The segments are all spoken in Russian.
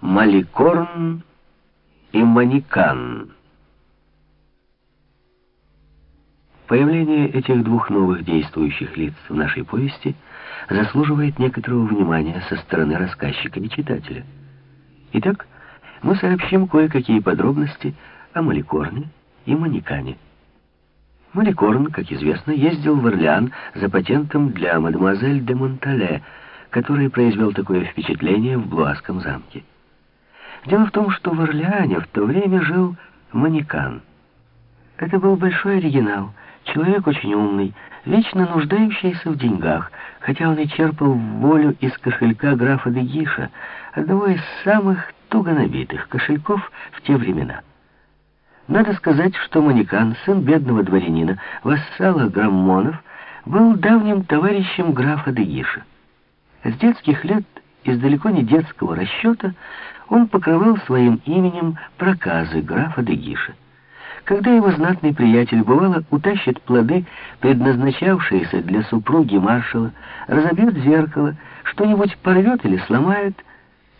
Маликорн и Манекан. Появление этих двух новых действующих лиц в нашей повести заслуживает некоторого внимания со стороны рассказчика и читателя. Итак, мы сообщим кое-какие подробности о Маликорне и Манекане. Маликорн, как известно, ездил в Орлеан за патентом для мадемуазель де Монтале, который произвел такое впечатление в Блуаском замке. Дело в том, что в Орлеане в то время жил манекан. Это был большой оригинал, человек очень умный, вечно нуждающийся в деньгах, хотя он и черпал волю из кошелька графа де Гиша, одного из самых туго набитых кошельков в те времена. Надо сказать, что манекан, сын бедного дворянина, вассала Граммонов, был давним товарищем графа де Гиша. С детских лет, из далеко не детского расчета, он покрывал своим именем проказы графа Дегиша. Когда его знатный приятель, бывало, утащит плоды, предназначавшиеся для супруги маршала, разобьет зеркало, что-нибудь порвет или сломает,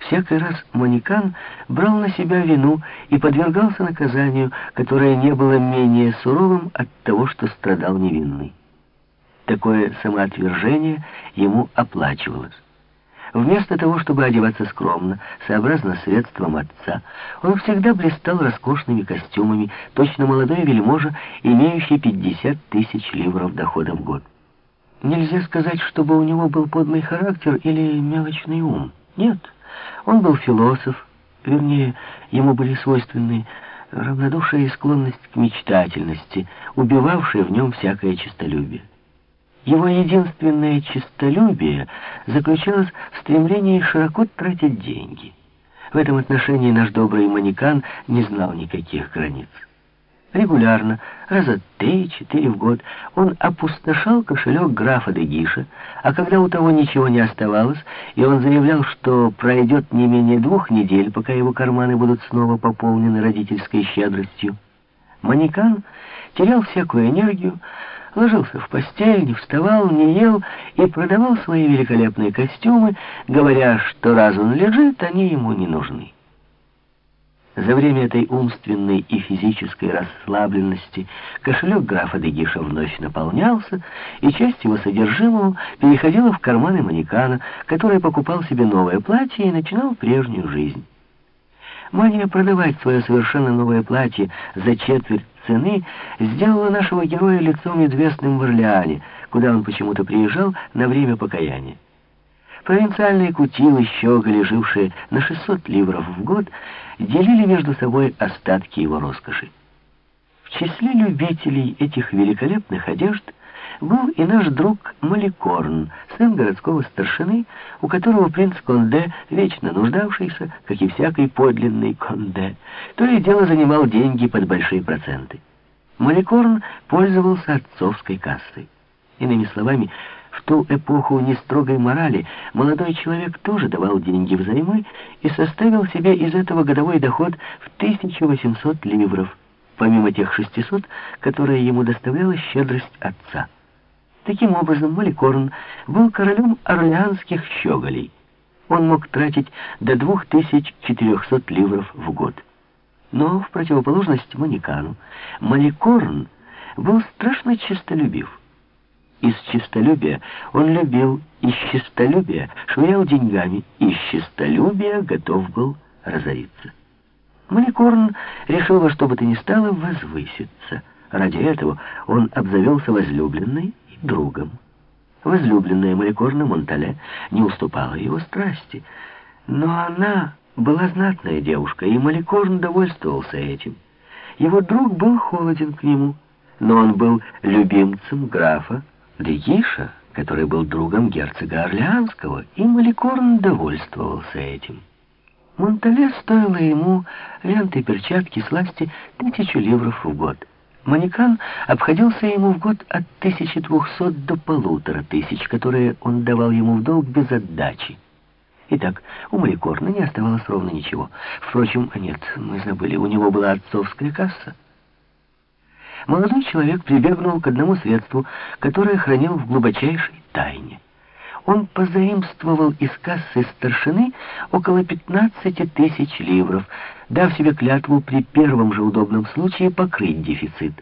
всякий раз Манекан брал на себя вину и подвергался наказанию, которое не было менее суровым от того, что страдал невинный. Такое самоотвержение ему оплачивалось. Вместо того, чтобы одеваться скромно, сообразно средствам отца, он всегда блистал роскошными костюмами, точно молодой вельможа, имеющий 50 тысяч ливров дохода в год. Нельзя сказать, чтобы у него был подлый характер или мелочный ум. Нет, он был философ, вернее, ему были свойственны равнодушие и склонность к мечтательности, убивавшие в нем всякое честолюбие. Его единственное честолюбие заключалось в стремлении широко тратить деньги. В этом отношении наш добрый манекан не знал никаких границ. Регулярно, раза три-четыре в год, он опустошал кошелек графа Дегиша, а когда у того ничего не оставалось, и он заявлял, что пройдет не менее двух недель, пока его карманы будут снова пополнены родительской щедростью, манекан терял всякую энергию, ложился в постель, не вставал, не ел и продавал свои великолепные костюмы, говоря, что раз он лежит, они ему не нужны. За время этой умственной и физической расслабленности кошелек графа Дегиша вновь наполнялся, и часть его содержимого переходила в карманы манекана, который покупал себе новое платье и начинал прежнюю жизнь. Мания продавать свое совершенно новое платье за четверть цены сделала нашего героя лицом известным в Орлеане, куда он почему-то приезжал на время покаяния. Провинциальные кутилы, щеголи, жившие на 600 ливров в год, делили между собой остатки его роскоши. В числе любителей этих великолепных одежд был и наш друг Маликорн, сын городского старшины, у которого принц Конде, вечно нуждавшийся, как и всякий подлинный Конде, то и дело занимал деньги под большие проценты. Маликорн пользовался отцовской кассой. Иными словами, в ту эпоху нестрогой морали молодой человек тоже давал деньги взаймы и составил себе из этого годовой доход в 1800 ливров, помимо тех 600, которые ему доставляла щедрость отца. Таким образом, Маликорн был королем орлеанских щеголей. Он мог тратить до 2400 ливров в год. Но, в противоположность Манекану, Маликорн был страшно честолюбив. Из честолюбия он любил, из честолюбия швырял деньгами, из честолюбия готов был разориться. Маликорн решил во что бы то ни стало возвыситься. Ради этого он обзавелся возлюбленной другом. Возлюбленная Маликорна Монтале не уступала его страсти, но она была знатная девушка, и Маликорн довольствовался этим. Его друг был холоден к нему, но он был любимцем графа Дегиша, который был другом герцога Орлеанского, и Маликорн довольствовался этим. Монтале стоило ему ленты перчатки сласти тысячу ливров в год. Манекан обходился ему в год от 1200 до полутора тысяч, которые он давал ему в долг без отдачи. Итак, у Маликорна не оставалось ровно ничего. Впрочем, нет, мы забыли, у него была отцовская касса. Молодой человек прибегнул к одному средству, которое хранил в глубочайшей тайне. Он позаимствовал из кассы старшины около 15 тысяч ливров, дав себе клятву при первом же удобном случае покрыть дефицит.